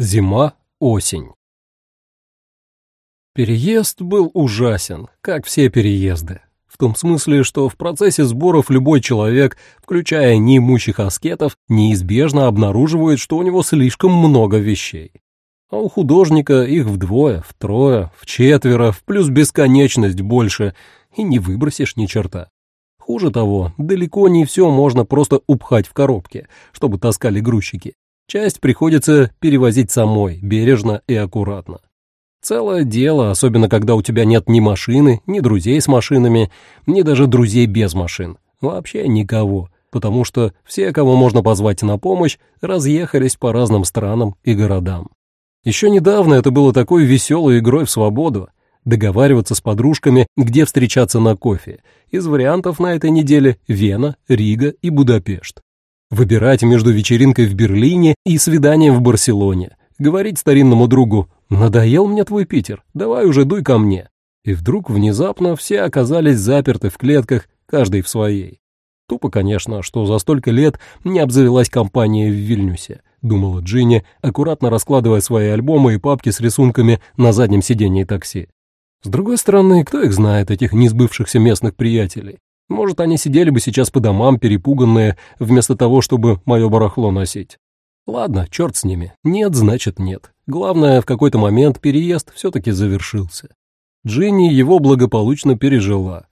Зима, осень. Переезд был ужасен, как все переезды. В том смысле, что в процессе сборов любой человек, включая неимущих аскетов, неизбежно обнаруживает, что у него слишком много вещей. А у художника их вдвое, втрое, вчетверо, в плюс бесконечность больше, и не выбросишь ни черта. Хуже того, далеко не все можно просто упхать в коробке, чтобы таскали грузчики. Часть приходится перевозить самой, бережно и аккуратно. Целое дело, особенно когда у тебя нет ни машины, ни друзей с машинами, ни даже друзей без машин. Вообще никого, потому что все, кого можно позвать на помощь, разъехались по разным странам и городам. Еще недавно это было такой веселой игрой в свободу. Договариваться с подружками, где встречаться на кофе. Из вариантов на этой неделе Вена, Рига и Будапешт. Выбирать между вечеринкой в Берлине и свиданием в Барселоне. Говорить старинному другу «Надоел мне твой Питер, давай уже дуй ко мне». И вдруг внезапно все оказались заперты в клетках, каждый в своей. Тупо, конечно, что за столько лет не обзавелась компания в Вильнюсе, думала Джинни, аккуратно раскладывая свои альбомы и папки с рисунками на заднем сидении такси. С другой стороны, кто их знает, этих несбывшихся местных приятелей? Может, они сидели бы сейчас по домам, перепуганные, вместо того, чтобы мое барахло носить. Ладно, черт с ними. Нет, значит нет. Главное, в какой-то момент переезд все-таки завершился. Джинни его благополучно пережила.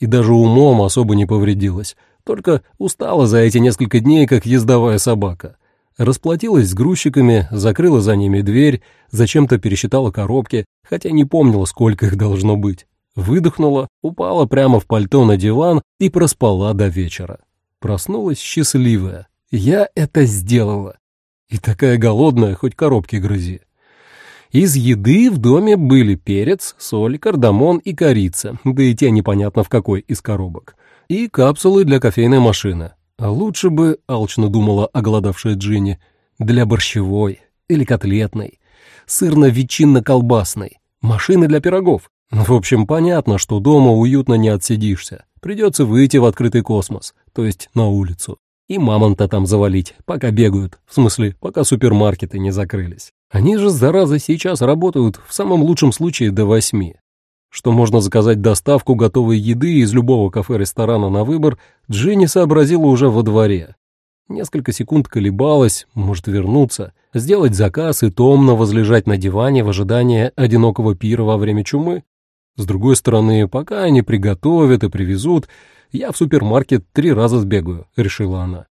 И даже умом особо не повредилась. Только устала за эти несколько дней, как ездовая собака. Расплатилась с грузчиками, закрыла за ними дверь, зачем-то пересчитала коробки, хотя не помнила, сколько их должно быть выдохнула, упала прямо в пальто на диван и проспала до вечера. Проснулась счастливая. Я это сделала. И такая голодная, хоть коробки грызи. Из еды в доме были перец, соль, кардамон и корица, да и те непонятно в какой из коробок, и капсулы для кофейной машины. А лучше бы, алчно думала оголодавшая Джинни, для борщевой или котлетной, сырно-ветчинно-колбасной, машины для пирогов, в общем, понятно, что дома уютно не отсидишься. Придется выйти в открытый космос, то есть на улицу. И мамонта там завалить, пока бегают, в смысле, пока супермаркеты не закрылись. Они же, зараза, сейчас работают в самом лучшем случае до восьми. Что можно заказать доставку готовой еды из любого кафе-ресторана на выбор, Джинни сообразила уже во дворе. Несколько секунд колебалась, может вернуться, сделать заказ и томно возлежать на диване в ожидании одинокого пира во время чумы. С другой стороны, пока они приготовят и привезут, я в супермаркет три раза сбегаю, решила она.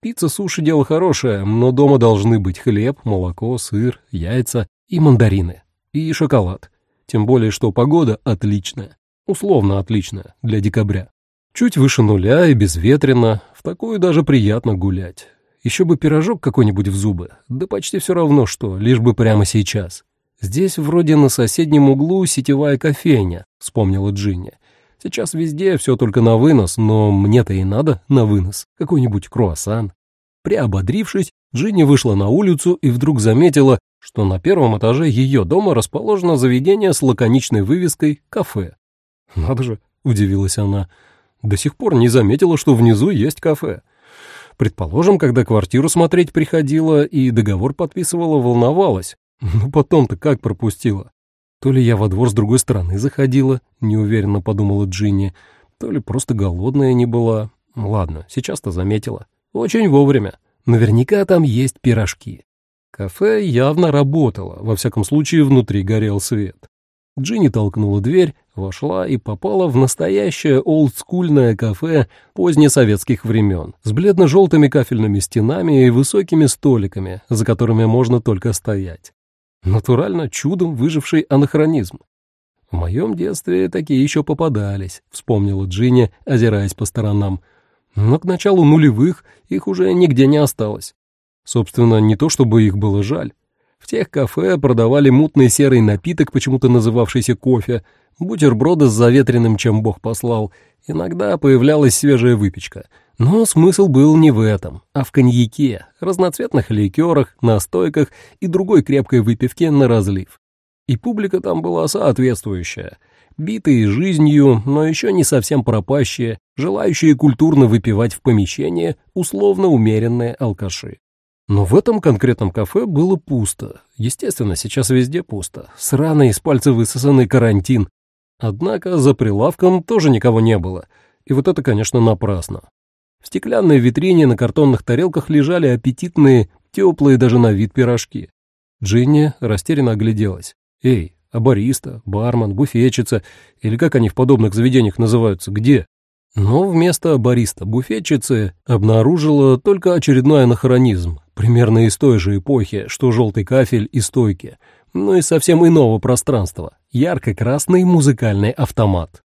Пицца, суши — дело хорошее, но дома должны быть хлеб, молоко, сыр, яйца и мандарины. И шоколад. Тем более, что погода отличная. Условно отличная для декабря. Чуть выше нуля и безветренно, в такую даже приятно гулять. Еще бы пирожок какой-нибудь в зубы, да почти все равно что, лишь бы прямо сейчас. «Здесь вроде на соседнем углу сетевая кофейня», — вспомнила Джинни. «Сейчас везде все только на вынос, но мне-то и надо на вынос. Какой-нибудь круассан». Приободрившись, Джинни вышла на улицу и вдруг заметила, что на первом этаже ее дома расположено заведение с лаконичной вывеской «Кафе». «Надо же», — удивилась она, — «до сих пор не заметила, что внизу есть кафе». Предположим, когда квартиру смотреть приходила и договор подписывала, волновалась, ну потом-то как пропустила? То ли я во двор с другой стороны заходила, неуверенно подумала Джинни, то ли просто голодная не была. Ладно, сейчас-то заметила. Очень вовремя. Наверняка там есть пирожки. Кафе явно работало, во всяком случае внутри горел свет. Джинни толкнула дверь, вошла и попала в настоящее олдскульное кафе позднесоветских времен с бледно-желтыми кафельными стенами и высокими столиками, за которыми можно только стоять. Натурально чудом выживший анахронизм. В моем детстве такие еще попадались, вспомнила Джинни, озираясь по сторонам. Но к началу нулевых их уже нигде не осталось. Собственно, не то чтобы их было жаль. В тех кафе продавали мутный серый напиток, почему-то называвшийся кофе, бутерброды с заветренным, чем бог послал. Иногда появлялась свежая выпечка — но смысл был не в этом, а в коньяке, разноцветных ликерах, настойках и другой крепкой выпивке на разлив. И публика там была соответствующая. Битые жизнью, но еще не совсем пропащие, желающие культурно выпивать в помещении условно умеренные алкаши. Но в этом конкретном кафе было пусто. Естественно, сейчас везде пусто. Сраный из пальца высосанный карантин. Однако за прилавком тоже никого не было. И вот это, конечно, напрасно. В стеклянной витрине на картонных тарелках лежали аппетитные, теплые даже на вид пирожки. Джинни растерянно огляделась. «Эй, а бариста, бармен, буфетчица, или как они в подобных заведениях называются, где?» Но вместо бариста-буфетчицы обнаружила только очередной анахронизм, примерно из той же эпохи, что желтый кафель и стойки, но из совсем иного пространства, ярко-красный музыкальный автомат.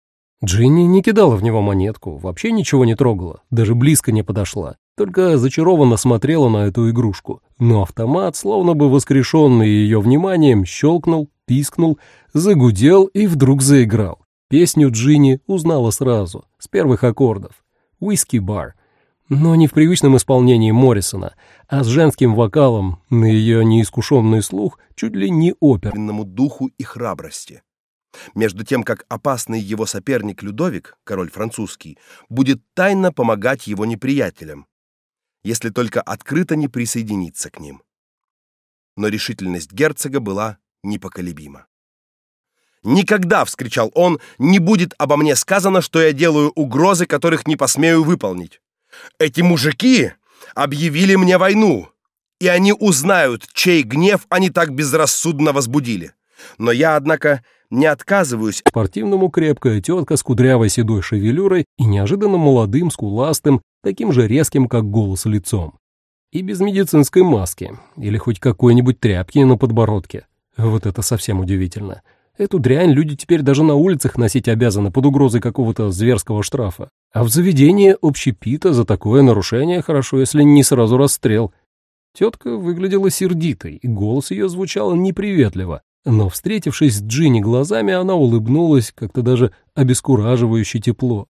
Джинни не кидала в него монетку, вообще ничего не трогала, даже близко не подошла, только зачарованно смотрела на эту игрушку. Но автомат, словно бы воскрешенный ее вниманием, щелкнул, пискнул, загудел и вдруг заиграл. Песню Джинни узнала сразу, с первых аккордов. «Whiskey Bar», но не в привычном исполнении Моррисона, а с женским вокалом на ее неискушенный слух чуть ли не оперному духу и храбрости. Между тем, как опасный его соперник Людовик, король французский, будет тайно помогать его неприятелям, если только открыто не присоединиться к ним. Но решительность герцога была непоколебима. Никогда, вскричал он, не будет обо мне сказано, что я делаю угрозы, которых не посмею выполнить. Эти мужики объявили мне войну, и они узнают, чей гнев они так безрассудно возбудили. Но я, однако, не отказываюсь. Спортивному крепкая тетка с кудрявой седой шевелюрой и неожиданно молодым, скуластым, таким же резким, как голос, лицом. И без медицинской маски, или хоть какой-нибудь тряпки на подбородке. Вот это совсем удивительно. Эту дрянь люди теперь даже на улицах носить обязаны под угрозой какого-то зверского штрафа. А в заведении общепита за такое нарушение хорошо, если не сразу расстрел. Тетка выглядела сердитой, и голос ее звучал неприветливо. Но, встретившись с Джинни глазами, она улыбнулась, как-то даже обескураживающе тепло.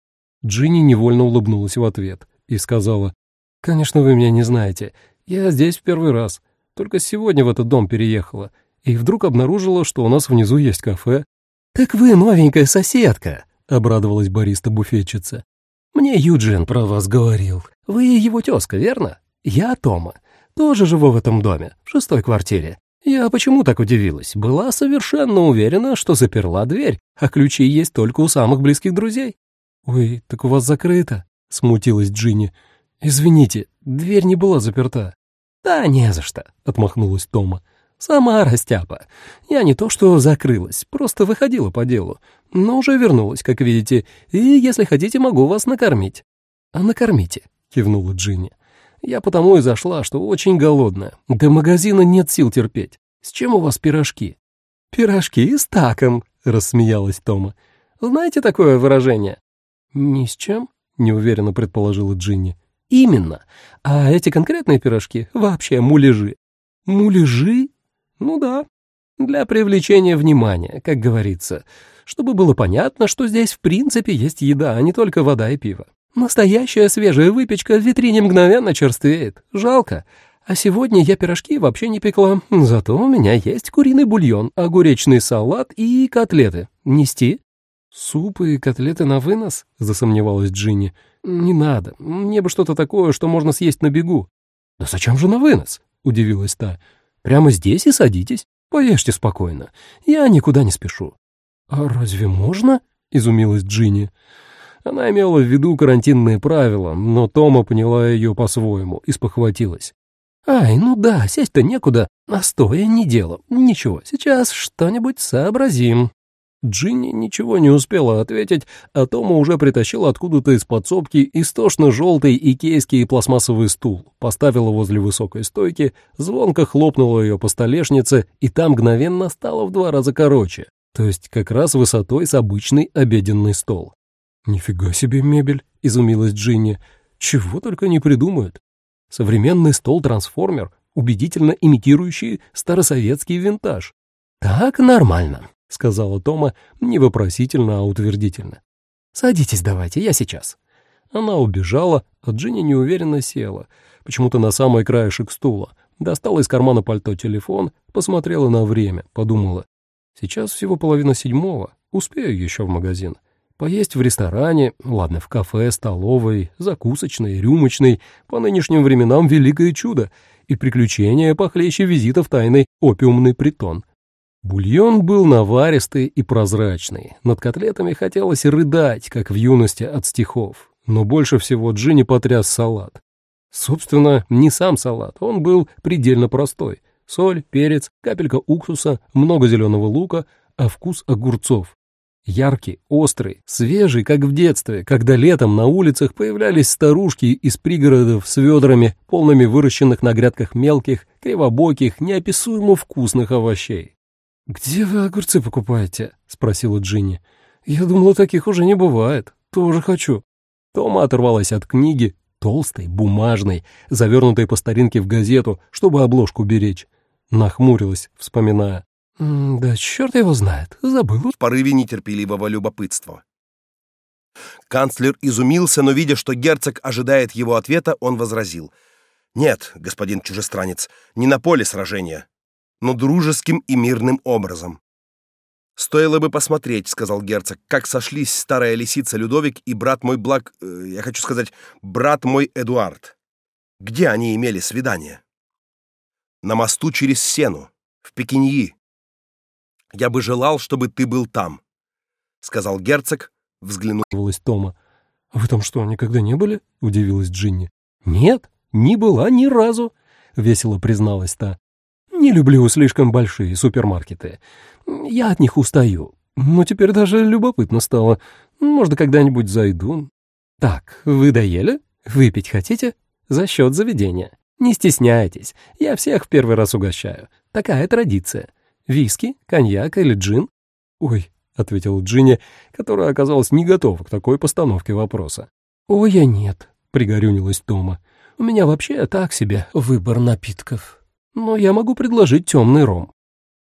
Джинни невольно улыбнулась в ответ и сказала, «Конечно, вы меня не знаете. Я здесь в первый раз. Только сегодня в этот дом переехала и вдруг обнаружила, что у нас внизу есть кафе. «Так вы новенькая соседка», — обрадовалась бариста-буфетчица. «Мне Юджин про вас говорил. Вы его тезка, верно? Я Тома. Тоже живу в этом доме, в шестой квартире. Я почему так удивилась? Была совершенно уверена, что заперла дверь, а ключи есть только у самых близких друзей». «Ой, так у вас закрыто», — смутилась Джинни. «Извините, дверь не была заперта». «Да не за что», — отмахнулась Тома. «Сама растяпа. Я не то что закрылась, просто выходила по делу, но уже вернулась, как видите, и, если хотите, могу вас накормить». «А накормите», — кивнула Джинни. «Я потому и зашла, что очень голодная. До магазина нет сил терпеть. С чем у вас пирожки?» «Пирожки с таком», — рассмеялась Тома. «Знаете такое выражение?» «Ни с чем», — неуверенно предположила Джинни. «Именно. А эти конкретные пирожки вообще муляжи». «Муляжи?» Ну да, для привлечения внимания, как говорится, чтобы было понятно, что здесь в принципе есть еда, а не только вода и пиво. Настоящая свежая выпечка в витрине мгновенно черствеет. Жалко. А сегодня я пирожки вообще не пекла. Зато у меня есть куриный бульон, огуречный салат и котлеты. Нести? Суп и котлеты на вынос? Засомневалась Джинни. Не надо. Мне бы что-то такое, что можно съесть на бегу. Да зачем же на вынос? Удивилась та. Прямо здесь и садитесь. Поешьте спокойно. Я никуда не спешу». «А разве можно?» — изумилась Джинни. Она имела в виду карантинные правила, но Тома поняла ее по-своему и спохватилась. «Ай, ну да, сесть-то некуда, а стоя не дело. Ничего, сейчас что-нибудь сообразим». Джинни ничего не успела ответить, а Тома уже притащила откуда-то из подсобки истошно желтый икейский пластмассовый стул, поставила возле высокой стойки, звонко хлопнула ее по столешнице, и там мгновенно стало в два раза короче, то есть как раз высотой с обычный обеденный стол. «Нифига себе мебель!» — изумилась Джинни. «Чего только не придумают. Современный стол-трансформер, убедительно имитирующий старосоветский винтаж. Так нормально сказала Тома не вопросительно, а утвердительно. «Садитесь давайте, я сейчас». Она убежала, а Джинни неуверенно села, почему-то на самый краешек стула, достала из кармана пальто телефон, посмотрела на время, подумала. «Сейчас всего половина седьмого, успею еще в магазин. Поесть в ресторане, ладно, в кафе, столовой, закусочной, рюмочной, по нынешним временам великое чудо, и приключения похлеще визита в тайный опиумный притон. Бульон был наваристый и прозрачный. Над котлетами хотелось рыдать, как в юности от стихов. Но больше всего Джинни потряс салат. Собственно, не сам салат, он был предельно простой. Соль, перец, капелька уксуса, много зеленого лука, а вкус огурцов. Яркий, острый, свежий, как в детстве, когда летом на улицах появлялись старушки из пригородов с ведрами, полными выращенных на грядках мелких, кривобоких, неописуемо вкусных овощей. «Где вы огурцы покупаете?» — спросила Джинни. «Я думала, таких уже не бывает. Тоже хочу». Тома оторвалась от книги, толстой, бумажной, завернутой по старинке в газету, чтобы обложку беречь. Нахмурилась, вспоминая. «Да черт его знает, забыл». В порыве нетерпеливого любопытства. Канцлер изумился, но, видя, что герцог ожидает его ответа, он возразил. «Нет, господин чужестранец, не на поле сражения но дружеским и мирным образом. «Стоило бы посмотреть», — сказал герцог, — «как сошлись старая лисица Людовик и брат мой Благ... Э, я хочу сказать, брат мой Эдуард. Где они имели свидание?» «На мосту через Сену, в Пекиньи. Я бы желал, чтобы ты был там», — сказал герцог, взглянув... Тома. «Вы там что, никогда не были?» — удивилась Джинни. «Нет, не была ни разу», — весело призналась та. Не люблю слишком большие супермаркеты. Я от них устаю. Но теперь даже любопытно стало. Может, когда-нибудь зайду. Так, вы доели? Выпить хотите? За счет заведения. Не стесняйтесь, я всех в первый раз угощаю. Такая традиция. Виски, коньяк или джин? Ой, — ответила Джинни, которая оказалась не готова к такой постановке вопроса. «Ой, я нет», — пригорюнилась Тома. «У меня вообще так себе выбор напитков» но я могу предложить темный ром».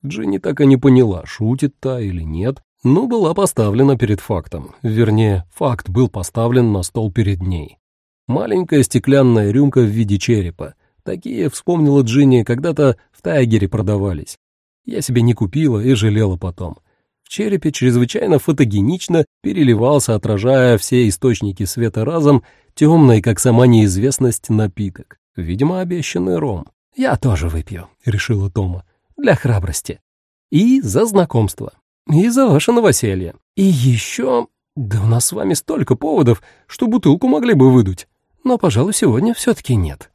Джинни так и не поняла, шутит та или нет, но была поставлена перед фактом. Вернее, факт был поставлен на стол перед ней. Маленькая стеклянная рюмка в виде черепа. Такие, вспомнила Джинни, когда-то в Тайгере продавались. Я себе не купила и жалела потом. В черепе чрезвычайно фотогенично переливался, отражая все источники света разом, темный, как сама неизвестность, напиток. Видимо, обещанный ром. «Я тоже выпью», — решила Тома, — «для храбрости. И за знакомство. И за ваше новоселье. И еще... Да у нас с вами столько поводов, что бутылку могли бы выдуть. Но, пожалуй, сегодня все-таки нет».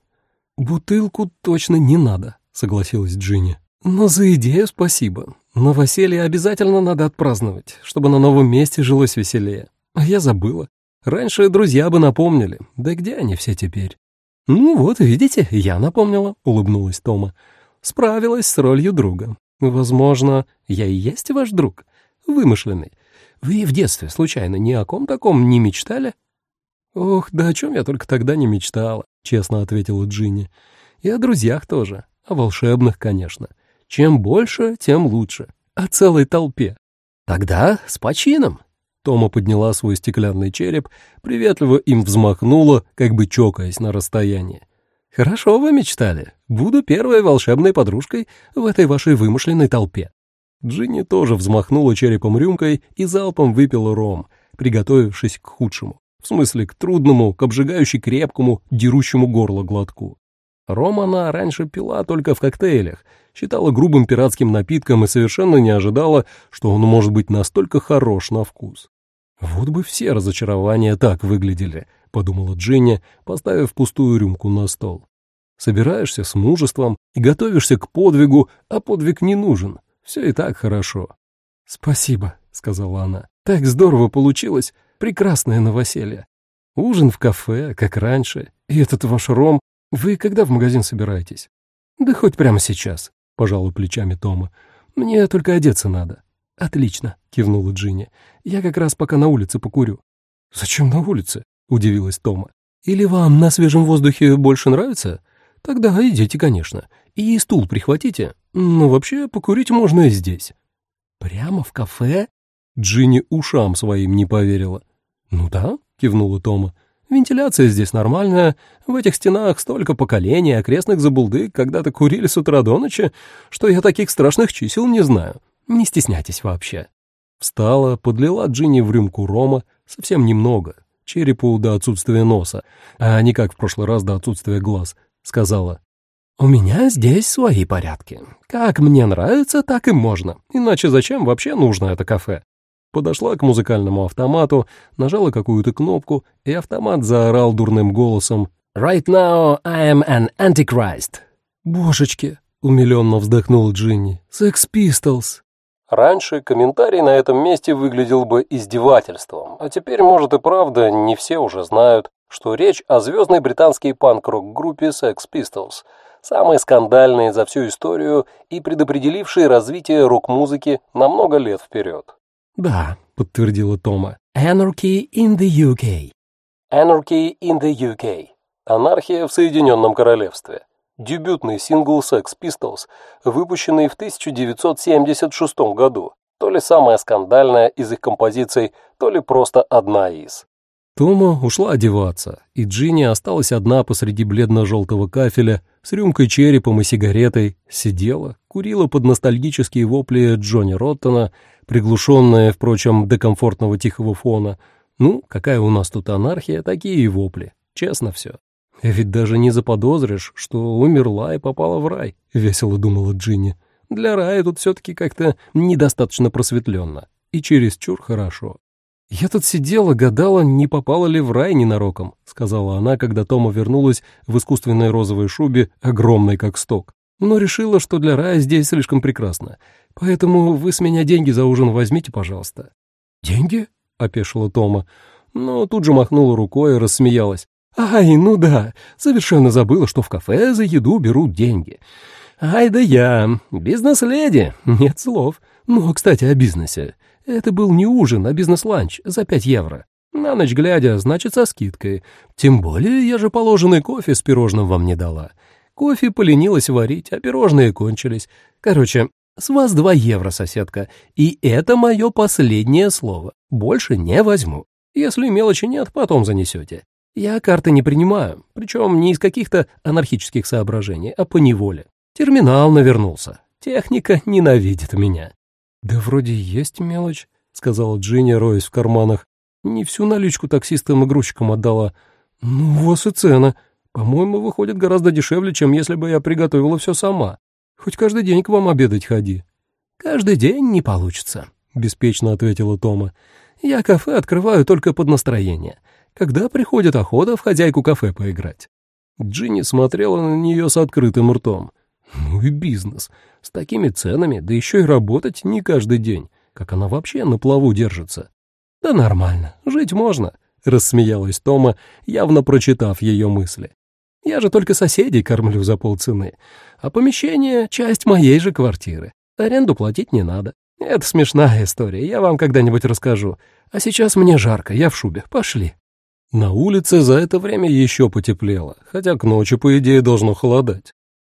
«Бутылку точно не надо», — согласилась Джинни. «Но за идею спасибо. Новоселье обязательно надо отпраздновать, чтобы на новом месте жилось веселее. А я забыла. Раньше друзья бы напомнили. Да где они все теперь?» «Ну вот, видите, я напомнила», — улыбнулась Тома. «Справилась с ролью друга. Возможно, я и есть ваш друг, вымышленный. Вы в детстве, случайно, ни о ком таком не мечтали?» «Ох, да о чем я только тогда не мечтала», — честно ответила Джинни. «И о друзьях тоже, о волшебных, конечно. Чем больше, тем лучше. О целой толпе. Тогда с почином». Тома подняла свой стеклянный череп, приветливо им взмахнула, как бы чокаясь на расстоянии. «Хорошо вы мечтали. Буду первой волшебной подружкой в этой вашей вымышленной толпе». Джинни тоже взмахнула черепом рюмкой и залпом выпила ром, приготовившись к худшему. В смысле, к трудному, к обжигающей крепкому, дерущему горло глотку. Ром она раньше пила только в коктейлях, считала грубым пиратским напитком и совершенно не ожидала, что он может быть настолько хорош на вкус. «Вот бы все разочарования так выглядели», — подумала Джинни, поставив пустую рюмку на стол. «Собираешься с мужеством и готовишься к подвигу, а подвиг не нужен. Все и так хорошо». «Спасибо», — сказала она. «Так здорово получилось. Прекрасное новоселье. Ужин в кафе, как раньше. И этот ваш ром. Вы когда в магазин собираетесь?» «Да хоть прямо сейчас», — пожала плечами Тома. «Мне только одеться надо». «Отлично», — кивнула Джинни. «Я как раз пока на улице покурю». «Зачем на улице?» — удивилась Тома. «Или вам на свежем воздухе больше нравится? Тогда идите, конечно. И стул прихватите. Ну, вообще, покурить можно и здесь». «Прямо в кафе?» Джинни ушам своим не поверила. «Ну да», — кивнула Тома. «Вентиляция здесь нормальная. В этих стенах столько поколений окрестных забулдык когда-то курили с утра до ночи, что я таких страшных чисел не знаю. Не стесняйтесь вообще». Встала, подлила Джинни в рюмку рома, совсем немного, черепу до отсутствия носа, а не как в прошлый раз до отсутствия глаз, сказала. «У меня здесь свои порядки. Как мне нравится, так и можно. Иначе зачем вообще нужно это кафе?» Подошла к музыкальному автомату, нажала какую-то кнопку, и автомат заорал дурным голосом «Right now I am an antichrist». «Божечки!» — умиленно вздохнул Джинни. «Sex Pistols!» Раньше комментарий на этом месте выглядел бы издевательством, а теперь, может и правда, не все уже знают, что речь о звездной британской панк-рок-группе Sex Pistols, самой скандальной за всю историю и предопределившей развитие рок-музыки на много лет вперед. «Да», — подтвердила Тома. «Anarchy in the UK». «Anarchy in the UK». «Анархия в Соединенном Королевстве». Дебютный сингл Sex Pistols, выпущенный в 1976 году. То ли самая скандальная из их композиций, то ли просто одна из. Тома ушла одеваться, и Джинни осталась одна посреди бледно-желтого кафеля с рюмкой черепом и сигаретой, сидела, курила под ностальгические вопли Джонни Роттона, приглушенные, впрочем, до комфортного тихого фона. Ну, какая у нас тут анархия, такие и вопли. Честно все. Ведь даже не заподозришь, что умерла и попала в рай, весело думала Джинни. Для рая тут все-таки как-то недостаточно просветленно и чересчур хорошо. «Я тут сидела, гадала, не попала ли в рай ненароком», — сказала она, когда Тома вернулась в искусственной розовой шубе, огромной как сток. «Но решила, что для рая здесь слишком прекрасно. Поэтому вы с меня деньги за ужин возьмите, пожалуйста». «Деньги?» — опешила Тома. Но тут же махнула рукой и рассмеялась. «Ай, ну да, совершенно забыла, что в кафе за еду берут деньги. Ай да я, бизнес-леди, нет слов. Но, кстати, о бизнесе. Это был не ужин, а бизнес-ланч за пять евро. На ночь глядя, значит, со скидкой. Тем более я же положенный кофе с пирожным вам не дала. Кофе поленилась варить, а пирожные кончились. Короче, с вас два евро, соседка, и это мое последнее слово. Больше не возьму. Если мелочи нет, потом занесете. Я карты не принимаю, причем не из каких-то анархических соображений, а по неволе. Терминал навернулся. Техника ненавидит меня. «Да вроде есть мелочь», — сказала Джинни, роясь в карманах. «Не всю наличку таксистам и грузчикам отдала. Ну, у вас и цена. По-моему, выходит гораздо дешевле, чем если бы я приготовила все сама. Хоть каждый день к вам обедать ходи». «Каждый день не получится», — беспечно ответила Тома. «Я кафе открываю только под настроение, когда приходит охота в хозяйку кафе поиграть». Джинни смотрела на нее с открытым ртом. «Ну и бизнес. С такими ценами, да еще и работать не каждый день. Как она вообще на плаву держится?» «Да нормально, жить можно», — рассмеялась Тома, явно прочитав ее мысли. Я же только соседей кормлю за полцены. А помещение — часть моей же квартиры. Аренду платить не надо. Это смешная история, я вам когда-нибудь расскажу. А сейчас мне жарко, я в шубе. Пошли. На улице за это время еще потеплело, хотя к ночи, по идее, должно холодать.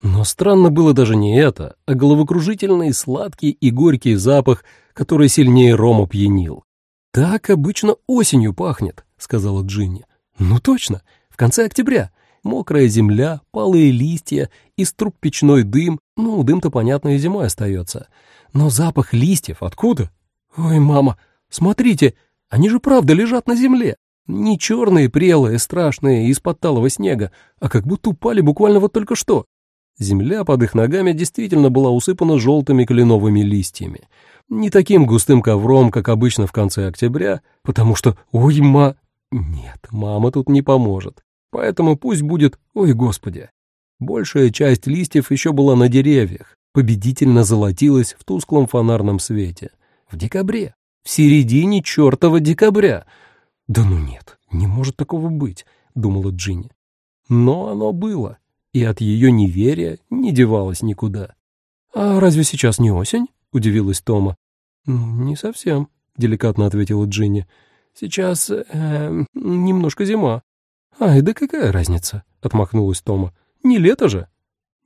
Но странно было даже не это, а головокружительный сладкий и горький запах, который сильнее рома пьянил. «Так обычно осенью пахнет», — сказала Джинни. «Ну точно, в конце октября мокрая земля, палые листья, из труб печной дым. Ну, дым-то, понятно, и зимой остается. Но запах листьев откуда? Ой, мама, смотрите, они же правда лежат на земле. Не черные, прелые, страшные, из-под талого снега, а как будто упали буквально вот только что. Земля под их ногами действительно была усыпана желтыми кленовыми листьями. Не таким густым ковром, как обычно в конце октября, потому что, ой, ма... Нет, мама тут не поможет. Поэтому пусть будет «Ой, Господи!». Большая часть листьев еще была на деревьях, победительно золотилась в тусклом фонарном свете. В декабре. В середине чертова декабря. «Да ну нет, не может такого быть», — думала Джинни. Но оно было, и от ее неверия не девалось никуда. «А разве сейчас не осень?» — удивилась Тома. «Ну, не совсем», — деликатно ответила Джинни. «Сейчас э, немножко зима». «Ай, да какая разница?» — отмахнулась Тома. «Не лето же?»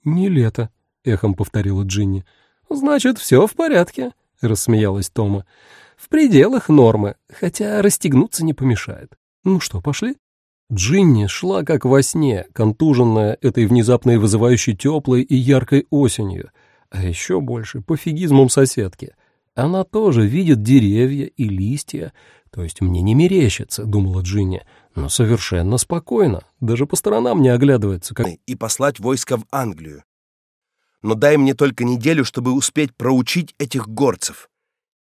«Не лето», — эхом повторила Джинни. «Значит, все в порядке», — рассмеялась Тома. «В пределах нормы, хотя расстегнуться не помешает. Ну что, пошли?» Джинни шла как во сне, контуженная этой внезапной вызывающей теплой и яркой осенью, а еще больше пофигизмом соседки. Она тоже видит деревья и листья, то есть мне не мерещится, думала Джинни, но совершенно спокойно, даже по сторонам не оглядывается. Как... И послать войско в Англию. Но дай мне только неделю, чтобы успеть проучить этих горцев.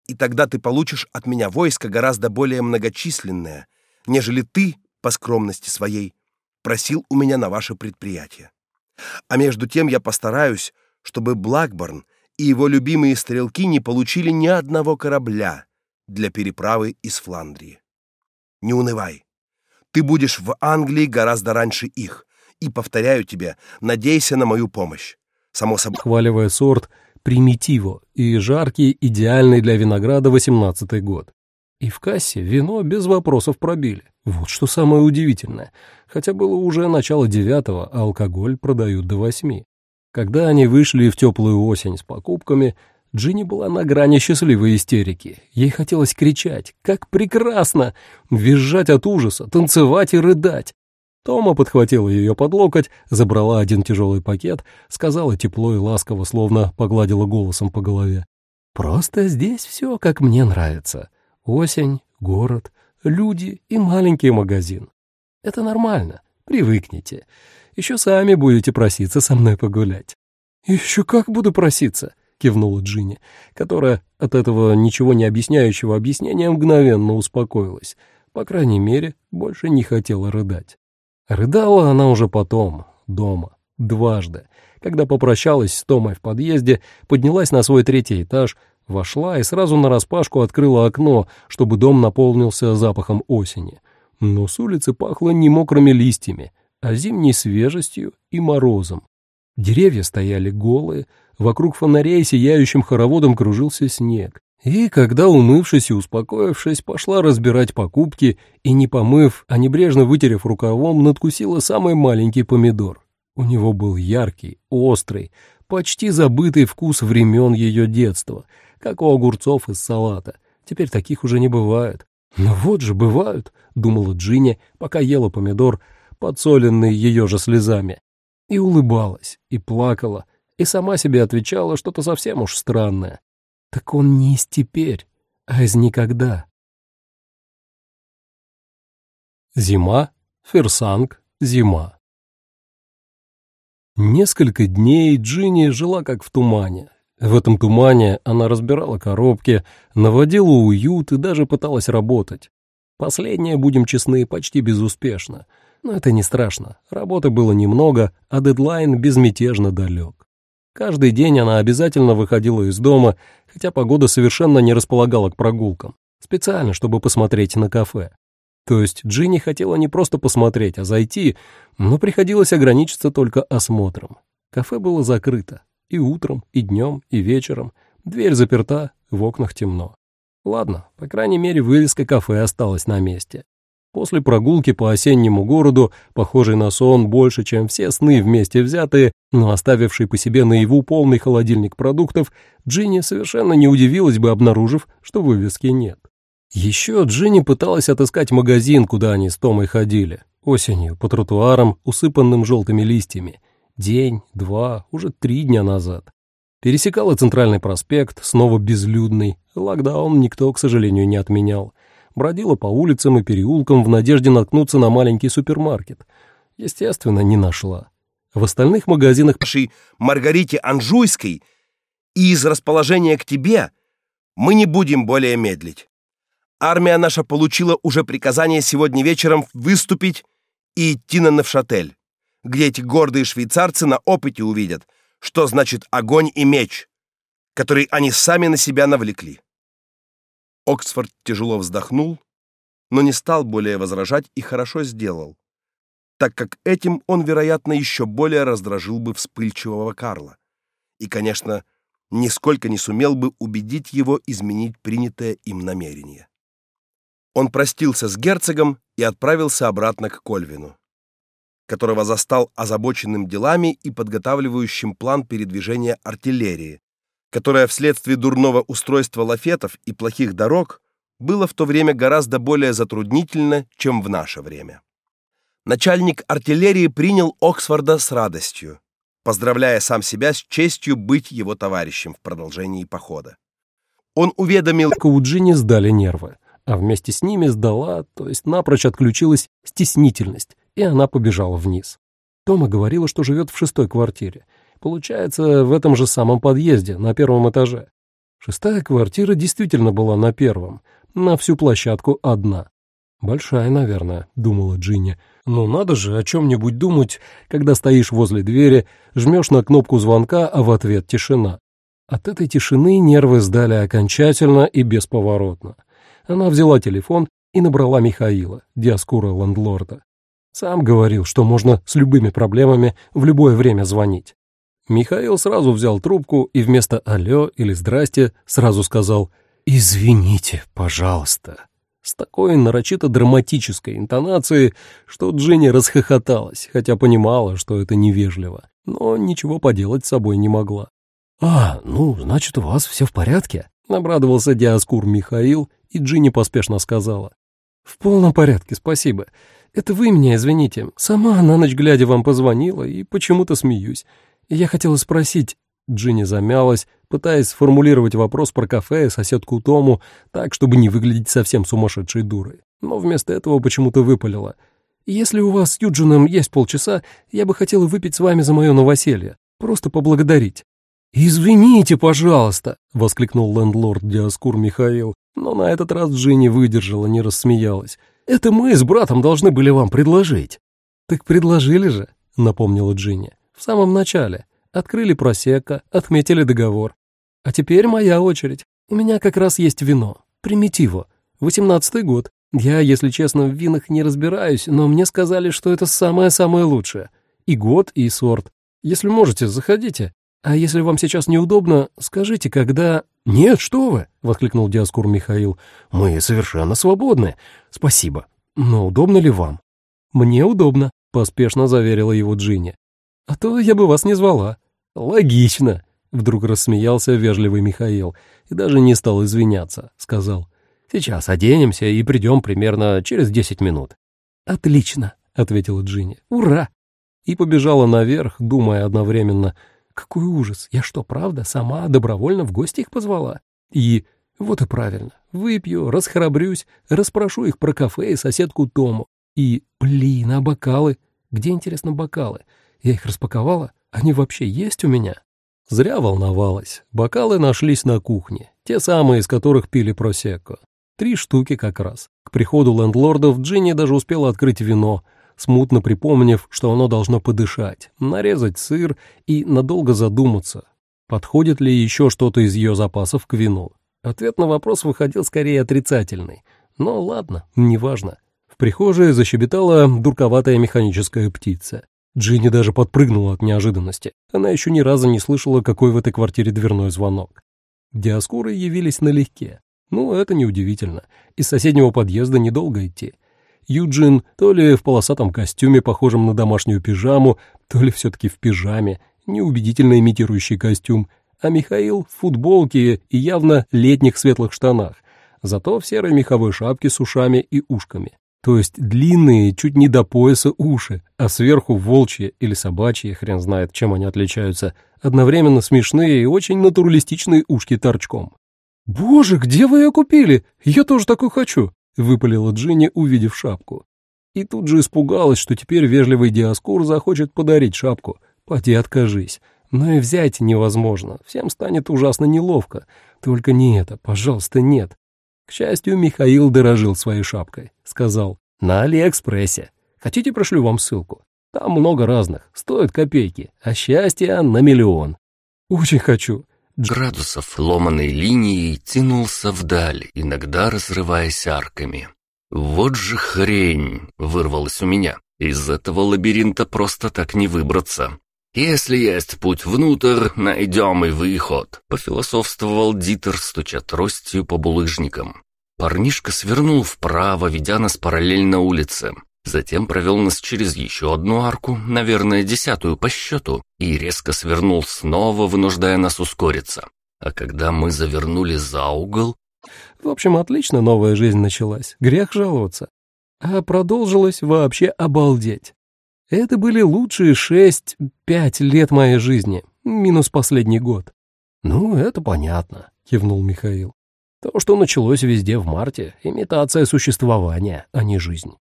И тогда ты получишь от меня войско гораздо более многочисленное, нежели ты, по скромности своей, просил у меня на ваше предприятие. А между тем я постараюсь, чтобы Блэкборн и его любимые стрелки не получили ни одного корабля для переправы из Фландрии. Не унывай. Ты будешь в Англии гораздо раньше их. И повторяю тебе, надейся на мою помощь. Само собой. Хваливая сорт примитиво и жаркий, идеальный для винограда 18 год. И в кассе вино без вопросов пробили. Вот что самое удивительное. Хотя было уже начало девятого, а алкоголь продают до восьми. Когда они вышли в теплую осень с покупками, Джинни была на грани счастливой истерики. Ей хотелось кричать «Как прекрасно!», визжать от ужаса, танцевать и рыдать. Тома подхватила ее под локоть, забрала один тяжелый пакет, сказала тепло и ласково, словно погладила голосом по голове. «Просто здесь все, как мне нравится. Осень, город, люди и маленький магазин. Это нормально, привыкните. Еще сами будете проситься со мной погулять». «Еще как буду проситься!» — кивнула Джинни, которая от этого ничего не объясняющего объяснения мгновенно успокоилась. По крайней мере, больше не хотела рыдать. Рыдала она уже потом, дома, дважды, когда попрощалась с Томой в подъезде, поднялась на свой третий этаж, вошла и сразу нараспашку открыла окно, чтобы дом наполнился запахом осени. Но с улицы пахло не мокрыми листьями, а зимней свежестью и морозом. Деревья стояли голые, вокруг фонарей сияющим хороводом кружился снег. И когда, умывшись и успокоившись, пошла разбирать покупки и, не помыв, а небрежно вытерев рукавом, надкусила самый маленький помидор. У него был яркий, острый, почти забытый вкус времен ее детства, как у огурцов из салата. Теперь таких уже не бывает. «Но вот же бывают», — думала Джинни, пока ела помидор, подсоленный ее же слезами. И улыбалась, и плакала, и сама себе отвечала что-то совсем уж странное. Так он не из теперь, а из никогда. Зима, Ферсанг, зима. Несколько дней Джинни жила как в тумане. В этом тумане она разбирала коробки, наводила уют и даже пыталась работать. Последнее, будем честны, почти безуспешно — но это не страшно. Работы было немного, а дедлайн безмятежно далек. Каждый день она обязательно выходила из дома, хотя погода совершенно не располагала к прогулкам, специально, чтобы посмотреть на кафе. То есть Джинни хотела не просто посмотреть, а зайти, но приходилось ограничиться только осмотром. Кафе было закрыто. И утром, и днем, и вечером. Дверь заперта, в окнах темно. Ладно, по крайней мере, вывеска кафе осталась на месте. После прогулки по осеннему городу, похожей на сон больше, чем все сны вместе взятые, но оставивший по себе наяву полный холодильник продуктов, Джинни совершенно не удивилась бы, обнаружив, что вывески нет. Еще Джинни пыталась отыскать магазин, куда они с Томой ходили. Осенью, по тротуарам, усыпанным желтыми листьями. День, два, уже три дня назад. Пересекала центральный проспект, снова безлюдный. Локдаун никто, к сожалению, не отменял бродила по улицам и переулкам в надежде наткнуться на маленький супермаркет. Естественно, не нашла. В остальных магазинах... Нашей Маргарите Анжуйской и из расположения к тебе мы не будем более медлить. Армия наша получила уже приказание сегодня вечером выступить и идти на Невшатель, где эти гордые швейцарцы на опыте увидят, что значит огонь и меч, который они сами на себя навлекли. Оксфорд тяжело вздохнул, но не стал более возражать и хорошо сделал, так как этим он, вероятно, еще более раздражил бы вспыльчивого Карла. И, конечно, нисколько не сумел бы убедить его изменить принятое им намерение. Он простился с герцогом и отправился обратно к Кольвину, которого застал озабоченным делами и подготавливающим план передвижения артиллерии, которое вследствие дурного устройства лафетов и плохих дорог было в то время гораздо более затруднительно, чем в наше время. Начальник артиллерии принял Оксфорда с радостью, поздравляя сам себя с честью быть его товарищем в продолжении похода. Он уведомил, Джинни сдали нервы. а вместе с ними сдала, то есть напрочь отключилась стеснительность, и она побежала вниз. Тома говорила, что живет в шестой квартире. Получается, в этом же самом подъезде, на первом этаже. Шестая квартира действительно была на первом, на всю площадку одна. «Большая, наверное», — думала Джинни. «Ну надо же о чем-нибудь думать, когда стоишь возле двери, жмешь на кнопку звонка, а в ответ тишина». От этой тишины нервы сдали окончательно и бесповоротно. Она взяла телефон и набрала Михаила, диаскура лендлорда. Сам говорил, что можно с любыми проблемами в любое время звонить. Михаил сразу взял трубку и вместо «алло» или «здрасте» сразу сказал «извините, пожалуйста» с такой нарочито драматической интонацией, что Дженни расхохоталась, хотя понимала, что это невежливо, но ничего поделать с собой не могла. «А, ну, значит, у вас все в порядке?» — обрадовался Диаскур Михаил, и Джинни поспешно сказала. «В полном порядке, спасибо. Это вы меня извините. Сама на ночь глядя вам позвонила и почему-то смеюсь. Я хотела спросить, Джинни замялась, пытаясь сформулировать вопрос про кафе и соседку Тому так, чтобы не выглядеть совсем сумасшедшей дурой. Но вместо этого почему-то выпалила. «Если у вас с Юджином есть полчаса, я бы хотела выпить с вами за мое новоселье. Просто поблагодарить». «Извините, пожалуйста!» — воскликнул лендлорд Диаскур Михаил. Но на этот раз Джинни выдержала, не рассмеялась. «Это мы с братом должны были вам предложить». «Так предложили же», — напомнила Джинни. «В самом начале. Открыли просека, отметили договор. А теперь моя очередь. У меня как раз есть вино. Примитиво. Восемнадцатый год. Я, если честно, в винах не разбираюсь, но мне сказали, что это самое-самое лучшее. И год, и сорт. Если можете, заходите. А если вам сейчас неудобно, скажите, когда...» «Нет, что вы!» — воскликнул Диаскур Михаил. «Мы совершенно свободны. Спасибо. Но удобно ли вам?» «Мне удобно», — поспешно заверила его Джинни. «А то я бы вас не звала». «Логично», — вдруг рассмеялся вежливый Михаил и даже не стал извиняться, сказал. «Сейчас оденемся и придем примерно через десять минут». «Отлично», — ответила Джинни. «Ура!» И побежала наверх, думая одновременно, «Какой ужас! Я что, правда, сама добровольно в гости их позвала?» И вот и правильно. Выпью, расхрабрюсь, расспрошу их про кафе и соседку Тому. И, блин, а бокалы? Где, интересно, бокалы? Я их распаковала? Они вообще есть у меня?» Зря волновалась. Бокалы нашлись на кухне, те самые, из которых пили просекко. Три штуки как раз. К приходу лендлордов Джинни даже успела открыть вино, смутно припомнив, что оно должно подышать, нарезать сыр и надолго задуматься, подходит ли еще что-то из ее запасов к вину. Ответ на вопрос выходил скорее отрицательный. Но ладно, неважно. В прихожей защебетала дурковатая механическая птица. Джинни даже подпрыгнула от неожиданности. Она еще ни разу не слышала, какой в этой квартире дверной звонок. Диаскуры явились налегке. Ну, это неудивительно. Из соседнего подъезда недолго идти. Юджин то ли в полосатом костюме, похожем на домашнюю пижаму, то ли все-таки в пижаме, неубедительно имитирующий костюм, а Михаил в футболке и явно летних светлых штанах, зато в серой меховой шапке с ушами и ушками то есть длинные, чуть не до пояса уши, а сверху волчьи или собачьи, хрен знает, чем они отличаются, одновременно смешные и очень натуралистичные ушки торчком. «Боже, где вы ее купили? Я тоже такой хочу!» — выпалила Джинни, увидев шапку. И тут же испугалась, что теперь вежливый Диаскур захочет подарить шапку. Поди откажись. Но и взять невозможно, всем станет ужасно неловко. Только не это, пожалуйста, нет. К счастью, Михаил дорожил своей шапкой. Сказал, на Алиэкспрессе. Хотите, прошлю вам ссылку? Там много разных, стоят копейки, а счастье на миллион. Очень хочу. Градусов ломаной линией тянулся вдаль, иногда разрываясь арками. «Вот же хрень!» — вырвалось у меня. «Из этого лабиринта просто так не выбраться. «Если есть путь внутрь, найдем и выход», — пофилософствовал Дитер, стуча тростью по булыжникам. Парнишка свернул вправо, ведя нас параллельно улице. Затем провел нас через еще одну арку, наверное, десятую по счету, и резко свернул снова, вынуждая нас ускориться. А когда мы завернули за угол... В общем, отлично новая жизнь началась, грех жаловаться. А продолжилась вообще обалдеть. Это были лучшие шесть-пять лет моей жизни, минус последний год. «Ну, это понятно», — кивнул Михаил. То, что началось везде в марте, имитация существования, а не жизнь.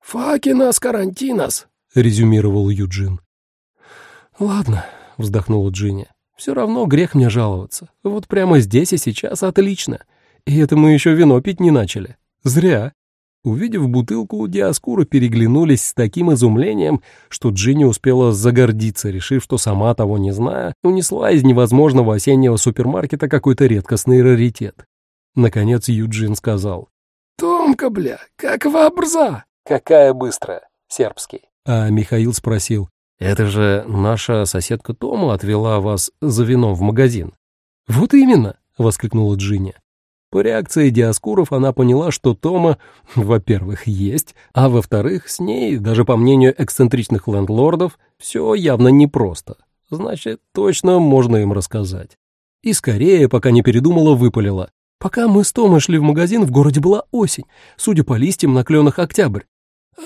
«Факинас карантинас», — резюмировал Юджин. «Ладно», — вздохнула Джинни, — «все равно грех мне жаловаться. Вот прямо здесь и сейчас отлично. И это мы еще вино пить не начали. Зря». Увидев бутылку, Диаскуры переглянулись с таким изумлением, что Джинни успела загордиться, решив, что сама того не зная, унесла из невозможного осеннего супермаркета какой-то редкостный раритет. Наконец Юджин сказал. «Томка, бля, как вабрза!» «Какая быстрая?» Сербский. А Михаил спросил. «Это же наша соседка Тома отвела вас за вином в магазин». «Вот именно!» — воскликнула Джинни. По реакции Диаскуров она поняла, что Тома, во-первых, есть, а во-вторых, с ней, даже по мнению эксцентричных лендлордов, все явно непросто. Значит, точно можно им рассказать. И скорее, пока не передумала, выпалила. Пока мы с Томой шли в магазин, в городе была осень. Судя по листьям на кленах октябрь.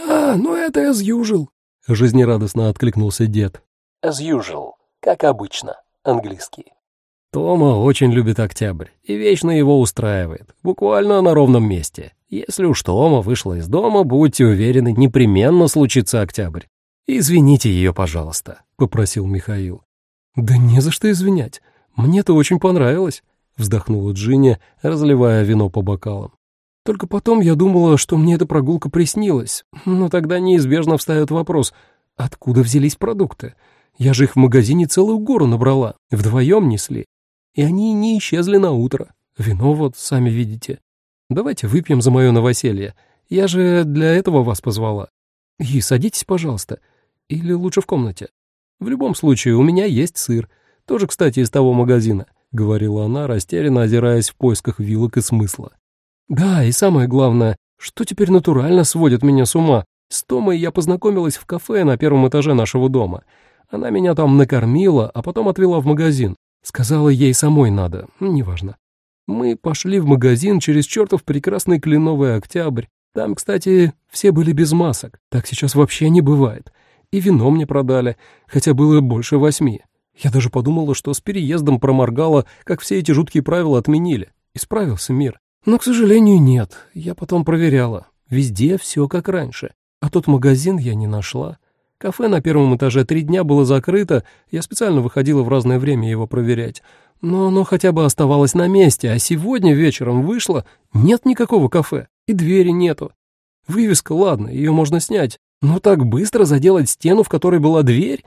«А, ну это as usual», — жизнерадостно откликнулся дед. «As usual, как обычно, английский». Тома очень любит октябрь и вечно его устраивает, буквально на ровном месте. Если уж Тома вышла из дома, будьте уверены, непременно случится октябрь. «Извините ее, пожалуйста», — попросил Михаил. «Да не за что извинять. Мне-то очень понравилось», — вздохнула Джинни, разливая вино по бокалам. «Только потом я думала, что мне эта прогулка приснилась, но тогда неизбежно встает вопрос, откуда взялись продукты? Я же их в магазине целую гору набрала, вдвоем несли и они не исчезли на утро. Вино вот, сами видите. Давайте выпьем за мое новоселье. Я же для этого вас позвала. И садитесь, пожалуйста. Или лучше в комнате. В любом случае, у меня есть сыр. Тоже, кстати, из того магазина», — говорила она, растерянно озираясь в поисках вилок и смысла. «Да, и самое главное, что теперь натурально сводит меня с ума. С Томой я познакомилась в кафе на первом этаже нашего дома. Она меня там накормила, а потом отвела в магазин. Сказала, ей самой надо, неважно. Мы пошли в магазин через чертов прекрасный кленовый октябрь. Там, кстати, все были без масок. Так сейчас вообще не бывает. И вино мне продали, хотя было больше восьми. Я даже подумала, что с переездом проморгала, как все эти жуткие правила отменили. Исправился мир. Но, к сожалению, нет. Я потом проверяла. Везде все как раньше. А тот магазин я не нашла. Кафе на первом этаже три дня было закрыто, я специально выходила в разное время его проверять. Но оно хотя бы оставалось на месте, а сегодня вечером вышло, нет никакого кафе, и двери нету. Вывеска, ладно, ее можно снять, но так быстро заделать стену, в которой была дверь?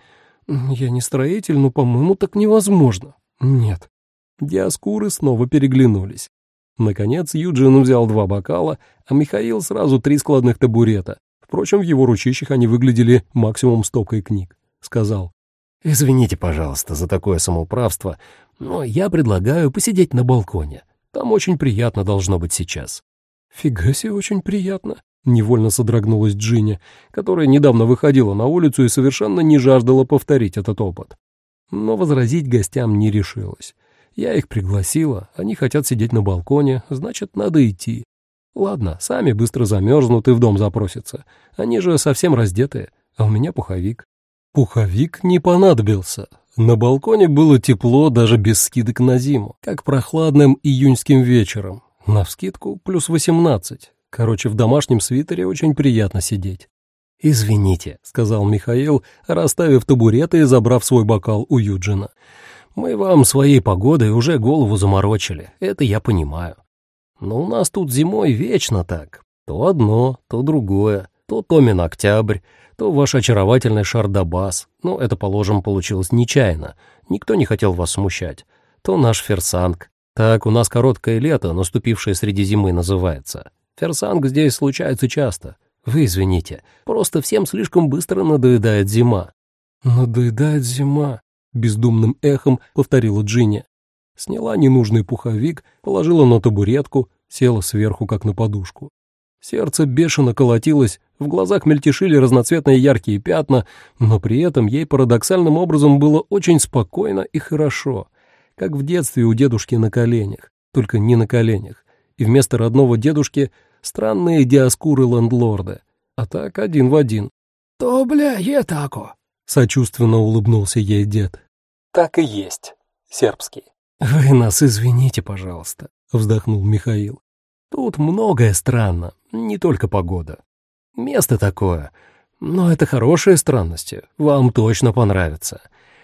Я не строитель, но, по-моему, так невозможно. Нет. Диаскуры снова переглянулись. Наконец Юджин взял два бокала, а Михаил сразу три складных табурета. Впрочем, в его ручищах они выглядели максимум стопкой книг. Сказал, «Извините, пожалуйста, за такое самоуправство, но я предлагаю посидеть на балконе. Там очень приятно должно быть сейчас». «Фига себе, очень приятно», — невольно содрогнулась Джинни, которая недавно выходила на улицу и совершенно не жаждала повторить этот опыт. Но возразить гостям не решилась. Я их пригласила, они хотят сидеть на балконе, значит, надо идти. Ладно, сами быстро замерзнут и в дом запросятся. Они же совсем раздетые, а у меня пуховик. Пуховик не понадобился. На балконе было тепло даже без скидок на зиму, как прохладным июньским вечером. На вскидку плюс восемнадцать. Короче, в домашнем свитере очень приятно сидеть. «Извините», — сказал Михаил, расставив табуреты и забрав свой бокал у Юджина. «Мы вам своей погодой уже голову заморочили, это я понимаю. Но у нас тут зимой вечно так. То одно, то другое. То Томин Октябрь, то ваш очаровательный Шардабас. Ну, это, положим, получилось нечаянно. Никто не хотел вас смущать. То наш Ферсанг. Так у нас короткое лето, наступившее среди зимы, называется. Ферсанг здесь случается часто. Вы извините, просто всем слишком быстро надоедает зима». «Надоедает зима», — бездумным эхом повторила Джинни. Сняла ненужный пуховик, положила на табуретку, села сверху, как на подушку. Сердце бешено колотилось, в глазах мельтешили разноцветные яркие пятна, но при этом ей парадоксальным образом было очень спокойно и хорошо, как в детстве у дедушки на коленях, только не на коленях, и вместо родного дедушки странные диаскуры лендлорда, а так один в один. «То, бля, е тако!» — сочувственно улыбнулся ей дед. «Так и есть, сербский». «Вы нас извините, пожалуйста», — вздохнул Михаил. «Тут многое странно, не только погода. Место такое, но это хорошие странности, вам точно понравится.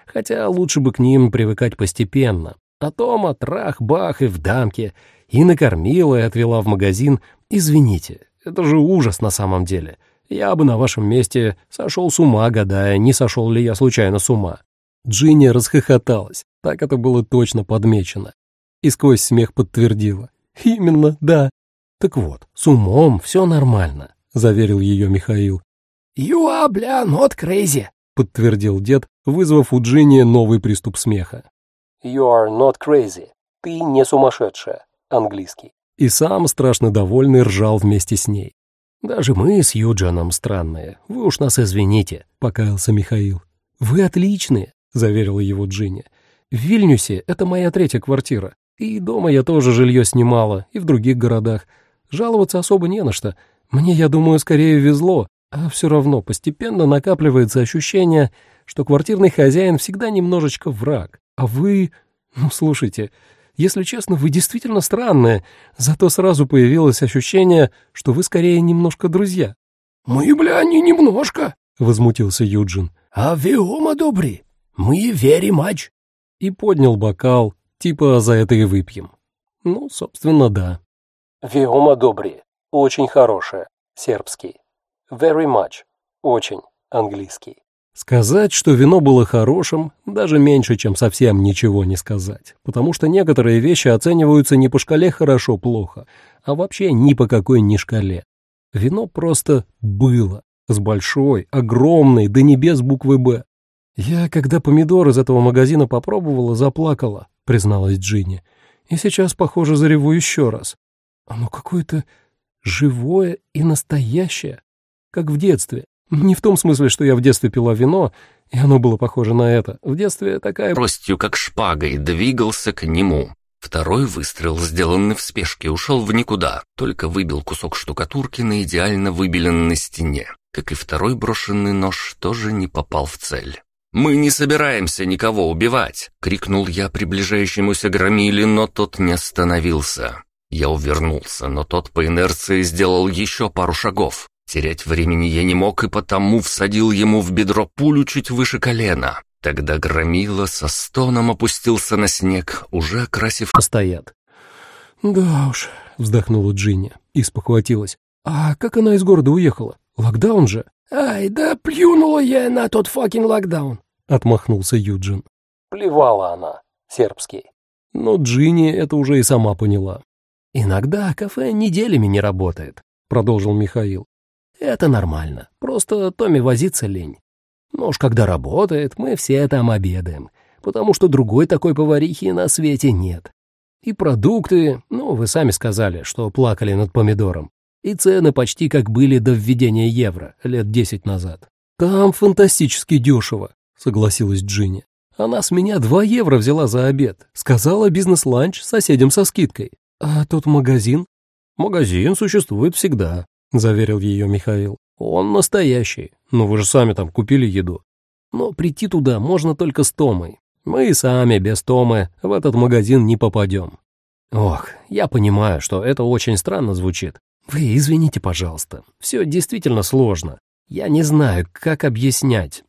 Хотя лучше бы к ним привыкать постепенно. А Тома трах-бах и в дамке, и накормила, и отвела в магазин. Извините, это же ужас на самом деле. Я бы на вашем месте сошел с ума, гадая, не сошел ли я случайно с ума. Джинни расхохоталась, так это было точно подмечено. И сквозь смех подтвердила. «Именно, да». «Так вот, с умом все нормально», — заверил ее Михаил. «You are, бля, not crazy», — подтвердил дед, вызвав у Джинни новый приступ смеха. You are not crazy. Ты не сумасшедшая. Английский. И сам, страшно довольный, ржал вместе с ней. «Даже мы с Юджином странные. Вы уж нас извините», — покаялся Михаил. «Вы отличные», — заверила его Джинни. «В Вильнюсе это моя третья квартира. И дома я тоже жилье снимала, и в других городах. Жаловаться особо не на что. Мне, я думаю, скорее везло, а все равно постепенно накапливается ощущение, что квартирный хозяин всегда немножечко враг. А вы... Ну, слушайте, если честно, вы действительно странные, зато сразу появилось ощущение, что вы скорее немножко друзья». «Мы, бля, не немножко», — возмутился Юджин. «А виома добрый. Мы верим, мач». И поднял бокал, типа за это и выпьем. Ну, собственно, да. Виома добрый. Очень хорошая. Сербский. Very much. Очень. Английский. Сказать, что вино было хорошим, даже меньше, чем совсем ничего не сказать, потому что некоторые вещи оцениваются не по шкале «хорошо-плохо», а вообще ни по какой ни шкале. Вино просто было, с большой, огромной, до небес буквы «Б». «Я, когда помидор из этого магазина попробовала, заплакала», — призналась Джинни. «И сейчас, похоже, зареву еще раз. Оно какое-то живое и настоящее, как в детстве. Не в том смысле, что я в детстве пила вино, и оно было похоже на это. В детстве такая... Простью, как шпагой, двигался к нему. Второй выстрел, сделанный в спешке, ушел в никуда, только выбил кусок штукатурки на идеально выбеленной стене. Как и второй брошенный нож, тоже не попал в цель. «Мы не собираемся никого убивать!» — крикнул я приближающемуся громиле, но тот не остановился. Я увернулся, но тот по инерции сделал еще пару шагов. Терять времени я не мог и потому всадил ему в бедро пулю чуть выше колена. Тогда громила со стоном опустился на снег, уже окрасив... «Стоят». «Да уж», — вздохнула Джинни и спохватилась. «А как она из города уехала? Локдаун же?» «Ай, да плюнула я на тот факин локдаун», — отмахнулся Юджин. Плевала она. Сербский. Но Джинни это уже и сама поняла. «Иногда кафе неделями не работает», — продолжил Михаил. Это нормально, просто Томе возиться лень. Но уж когда работает, мы все там обедаем, потому что другой такой поварихи на свете нет. И продукты, ну, вы сами сказали, что плакали над помидором, и цены почти как были до введения евро лет десять назад. Там фантастически дешево, согласилась Джинни. Она с меня два евро взяла за обед, сказала бизнес-ланч соседям со скидкой. А тот магазин? Магазин существует всегда, — заверил ее Михаил. «Он настоящий. Ну вы же сами там купили еду. Но прийти туда можно только с Томой. Мы сами без Томы в этот магазин не попадем». «Ох, я понимаю, что это очень странно звучит. Вы извините, пожалуйста. Все действительно сложно. Я не знаю, как объяснять.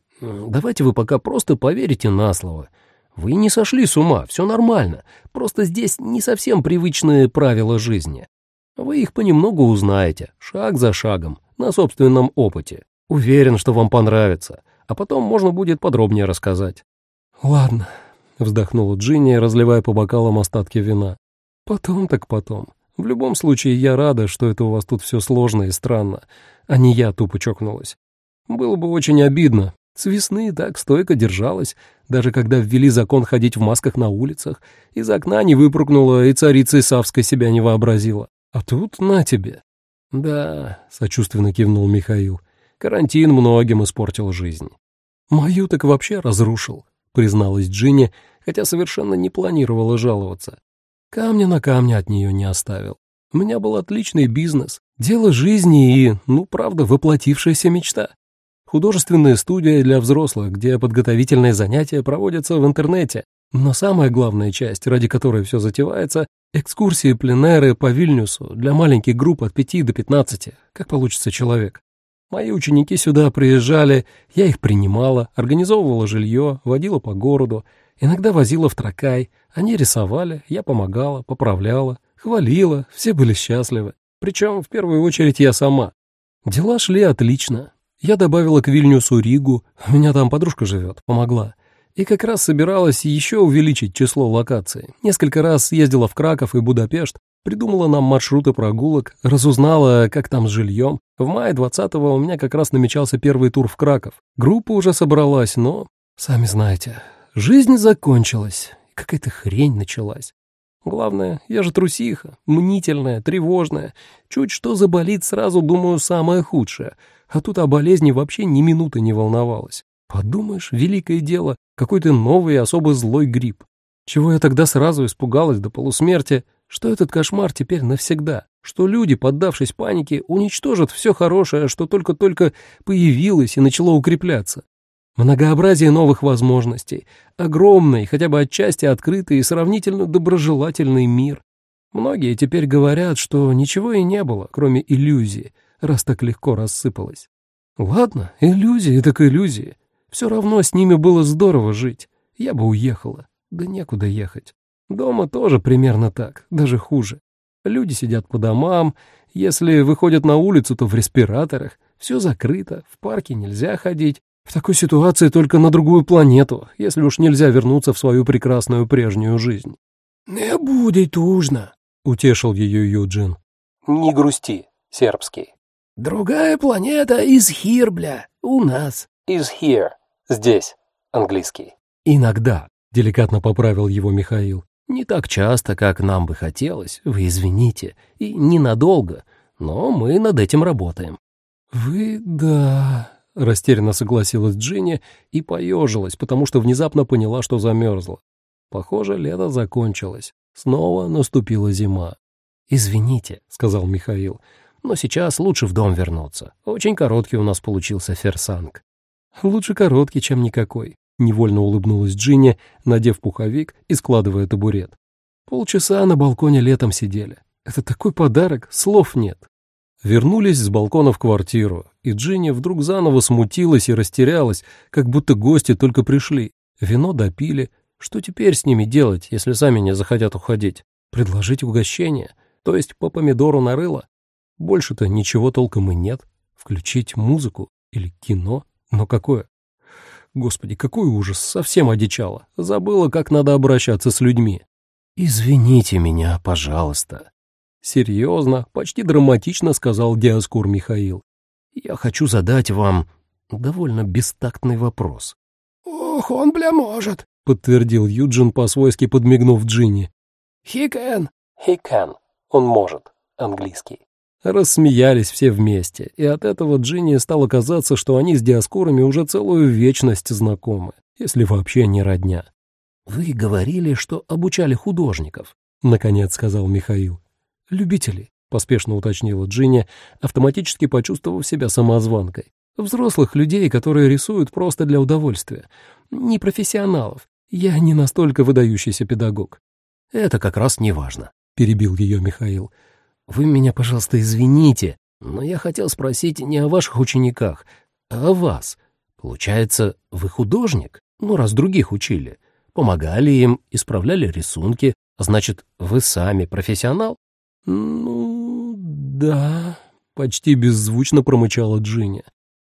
Давайте вы пока просто поверите на слово. Вы не сошли с ума, все нормально. Просто здесь не совсем привычные правила жизни. Вы их понемногу узнаете, шаг за шагом, на собственном опыте. Уверен, что вам понравится, а потом можно будет подробнее рассказать». «Ладно», — вздохнула Джинни, разливая по бокалам остатки вина. «Потом так потом. В любом случае, я рада, что это у вас тут все сложно и странно, а не я тупо чокнулась. Было бы очень обидно. С весны так стойко держалась, даже когда ввели закон ходить в масках на улицах, из окна не выпрыгнула и царицей Савской себя не вообразила. А тут на тебе. Да, сочувственно кивнул Михаил. Карантин многим испортил жизнь. Мою так вообще разрушил, призналась Джинни, хотя совершенно не планировала жаловаться. Камня на камне от нее не оставил. У меня был отличный бизнес, дело жизни и, ну, правда, воплотившаяся мечта. Художественная студия для взрослых, где подготовительные занятия проводятся в интернете. Но самая главная часть, ради которой все затевается, Экскурсии, пленеры по Вильнюсу для маленьких групп от 5 до 15, как получится человек. Мои ученики сюда приезжали, я их принимала, организовывала жилье, водила по городу, иногда возила в Тракай. Они рисовали, я помогала, поправляла, хвалила, все были счастливы. Причем, в первую очередь, я сама. Дела шли отлично. Я добавила к Вильнюсу Ригу, у меня там подружка живет, помогла. И как раз собиралась еще увеличить число локаций. Несколько раз ездила в Краков и Будапешт, придумала нам маршруты прогулок, разузнала, как там с жильем. В мае 20-го у меня как раз намечался первый тур в Краков. Группа уже собралась, но, сами знаете, жизнь закончилась, какая-то хрень началась. Главное, я же трусиха, мнительная, тревожная. Чуть что заболит, сразу думаю самое худшее. А тут о болезни вообще ни минуты не волновалась. Подумаешь, великое дело, какой-то новый особо злой грипп. Чего я тогда сразу испугалась до полусмерти, что этот кошмар теперь навсегда, что люди, поддавшись панике, уничтожат все хорошее, что только-только появилось и начало укрепляться. Многообразие новых возможностей, огромный, хотя бы отчасти открытый и сравнительно доброжелательный мир. Многие теперь говорят, что ничего и не было, кроме иллюзии, раз так легко рассыпалось. Ладно, иллюзии так иллюзии. Все равно с ними было здорово жить. Я бы уехала. Да некуда ехать. Дома тоже примерно так, даже хуже. Люди сидят по домам, если выходят на улицу, то в респираторах. Все закрыто, в парке нельзя ходить. В такой ситуации только на другую планету, если уж нельзя вернуться в свою прекрасную прежнюю жизнь. «Не будет ужно», — утешил ее Юджин. Не грусти, сербский. «Другая планета из Хирбля, у нас». Is here. Здесь. Английский. «Иногда», — деликатно поправил его Михаил. «Не так часто, как нам бы хотелось, вы извините, и ненадолго, но мы над этим работаем». «Вы, да...» — растерянно согласилась Джинни и поежилась, потому что внезапно поняла, что замерзла. Похоже, лето закончилось. Снова наступила зима. «Извините», — сказал Михаил, — «но сейчас лучше в дом вернуться. Очень короткий у нас получился ферсанг». «Лучше короткий, чем никакой», — невольно улыбнулась Джинни, надев пуховик и складывая табурет. «Полчаса на балконе летом сидели. Это такой подарок, слов нет». Вернулись с балкона в квартиру, и Джинни вдруг заново смутилась и растерялась, как будто гости только пришли. Вино допили. Что теперь с ними делать, если сами не захотят уходить? Предложить угощение? То есть по помидору нарыло? Больше-то ничего толком и нет. Включить музыку или кино? Но какое? Господи, какой ужас, совсем одичала. Забыла, как надо обращаться с людьми. «Извините меня, пожалуйста». Серьезно, почти драматично сказал Диаскур Михаил. «Я хочу задать вам довольно бестактный вопрос». «Ох, он, бля, может», — подтвердил Юджин, по-свойски подмигнув Джинни. «He can». He can. Он может. Английский. Рассмеялись все вместе, и от этого Джинни стало казаться, что они с диаскорами уже целую вечность знакомы, если вообще не родня. «Вы говорили, что обучали художников», — наконец сказал Михаил. «Любителей», — поспешно уточнила Джинни, автоматически почувствовав себя самозванкой. «Взрослых людей, которые рисуют просто для удовольствия. Не профессионалов. Я не настолько выдающийся педагог». «Это как раз не важно», — перебил ее Михаил. Вы меня, пожалуйста, извините, но я хотел спросить не о ваших учениках, а о вас. Получается, вы художник? Ну, раз других учили. Помогали им, исправляли рисунки. Значит, вы сами профессионал? Ну, да, почти беззвучно промычала Джинни.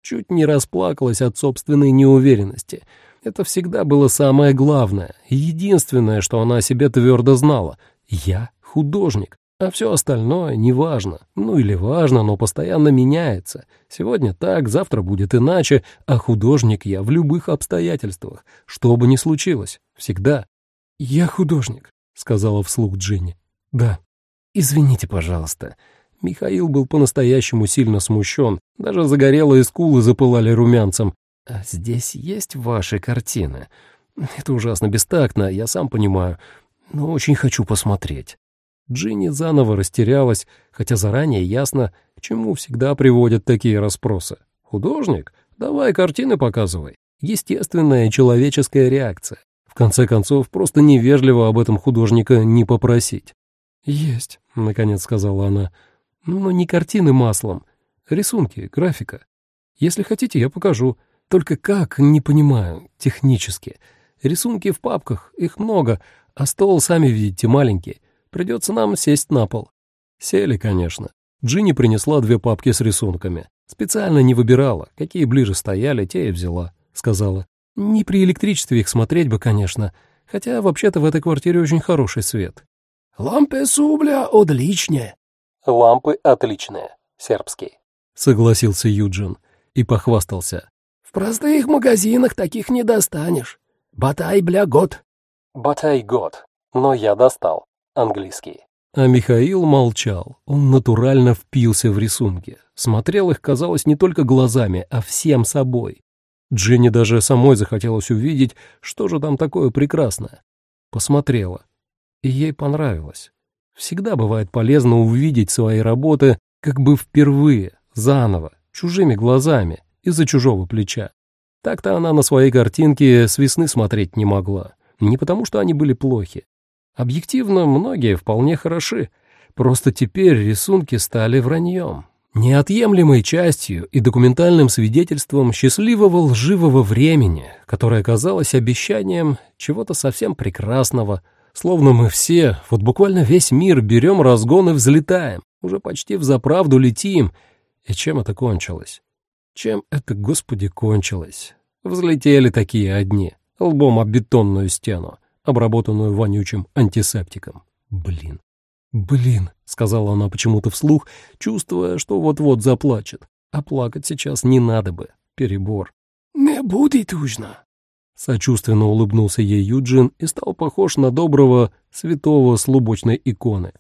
Чуть не расплакалась от собственной неуверенности. Это всегда было самое главное, единственное, что она о себе твердо знала. Я художник. А все остальное неважно. Ну или важно, но постоянно меняется. Сегодня так, завтра будет иначе, а художник я в любых обстоятельствах, что бы ни случилось, всегда. «Я художник», — сказала вслух Джинни. «Да. Извините, пожалуйста». Михаил был по-настоящему сильно смущен, даже загорелые скулы запылали румянцем. «А здесь есть ваши картины? Это ужасно бестактно, я сам понимаю, но очень хочу посмотреть». Джинни заново растерялась, хотя заранее ясно, к чему всегда приводят такие расспросы. «Художник? Давай картины показывай». Естественная человеческая реакция. В конце концов, просто невежливо об этом художника не попросить. «Есть», — наконец сказала она. «Но не картины маслом. Рисунки, графика. Если хотите, я покажу. Только как, не понимаю, технически. Рисунки в папках, их много, а стол, сами видите, маленький. Придется нам сесть на пол». Сели, конечно. Джинни принесла две папки с рисунками. Специально не выбирала, какие ближе стояли, те и взяла. Сказала, не при электричестве их смотреть бы, конечно, хотя вообще-то в этой квартире очень хороший свет. «Лампы субля отличные». «Лампы отличные», сербский. Согласился Юджин и похвастался. «В простых магазинах таких не достанешь. Батай, бля, год». «Батай год, но я достал», английский. А Михаил молчал. Он натурально впился в рисунки. Смотрел их, казалось, не только глазами, а всем собой. Дженни даже самой захотелось увидеть, что же там такое прекрасное. Посмотрела. И ей понравилось. Всегда бывает полезно увидеть свои работы как бы впервые, заново, чужими глазами, из-за чужого плеча. Так-то она на свои картинки с весны смотреть не могла. Не потому, что они были плохи. Объективно, многие вполне хороши. Просто теперь рисунки стали враньем. Неотъемлемой частью и документальным свидетельством счастливого лживого времени, которое казалось обещанием чего-то совсем прекрасного, словно мы все, вот буквально весь мир, берем разгон и взлетаем, уже почти в заправду летим. И чем это кончилось? Чем это, Господи, кончилось? Взлетели такие одни, лбом об бетонную стену, обработанную вонючим антисептиком. Блин. «Блин», — сказала она почему-то вслух, чувствуя, что вот-вот заплачет. А плакать сейчас не надо бы. Перебор. «Не будет ужно». Сочувственно улыбнулся ей Юджин и стал похож на доброго святого с лубочной иконы.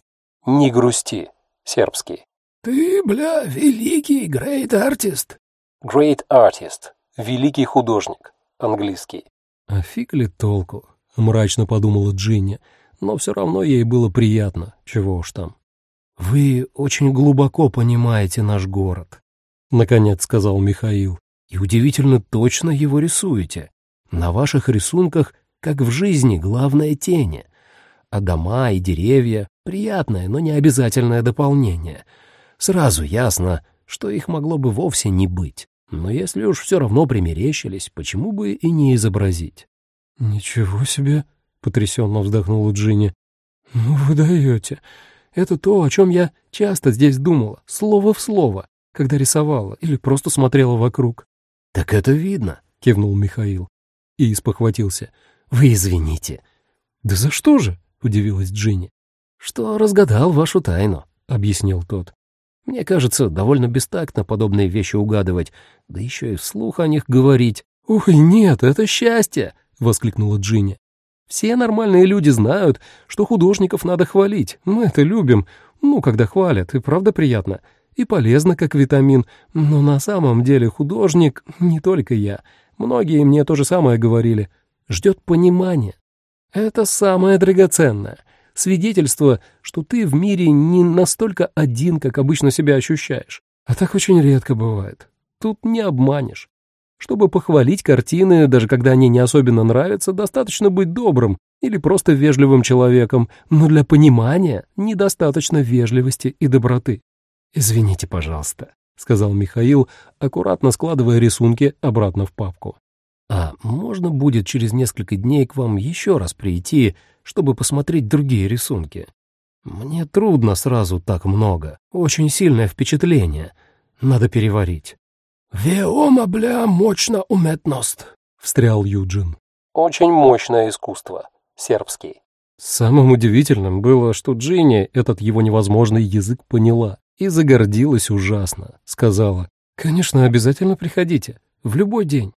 «Не грусти», сербский. «Ты, бля, великий, great artist». Great artist, великий художник, английский. «А фиг ли толку?» — мрачно подумала Джинни но все равно ей было приятно, чего уж там. «Вы очень глубоко понимаете наш город», — наконец сказал Михаил, «и удивительно точно его рисуете. На ваших рисунках, как в жизни, главное тени, а дома и деревья — приятное, но не обязательное дополнение. Сразу ясно, что их могло бы вовсе не быть. Но если уж все равно примерещились, почему бы и не изобразить?» «Ничего себе!» потрясенно вздохнула Джинни. «Ну вы даете. Это то, о чем я часто здесь думала, слово в слово, когда рисовала или просто смотрела вокруг». «Так это видно», — кивнул Михаил и испохватился. «Вы извините». «Да за что же?» — удивилась Джинни. «Что разгадал вашу тайну», — объяснил тот. «Мне кажется, довольно бестактно подобные вещи угадывать, да еще и вслух о них говорить». «Ой, нет, это счастье!» — воскликнула Джинни. Все нормальные люди знают, что художников надо хвалить. Мы это любим. Ну, когда хвалят, и правда приятно. И полезно, как витамин. Но на самом деле художник не только я. Многие мне то же самое говорили. Ждет понимания. Это самое драгоценное. Свидетельство, что ты в мире не настолько один, как обычно себя ощущаешь. А так очень редко бывает. Тут не обманешь. Чтобы похвалить картины, даже когда они не особенно нравятся, достаточно быть добрым или просто вежливым человеком, но для понимания недостаточно вежливости и доброты. «Извините, пожалуйста», — сказал Михаил, аккуратно складывая рисунки обратно в папку. «А можно будет через несколько дней к вам еще раз прийти, чтобы посмотреть другие рисунки? Мне трудно сразу так много, очень сильное впечатление, надо переварить». «Веома, бля, мощно уметност», — встрял Юджин. «Очень мощное искусство. Сербский». Самым удивительным было, что Джинни этот его невозможный язык поняла и загордилась ужасно. Сказала, «Конечно, обязательно приходите. В любой день.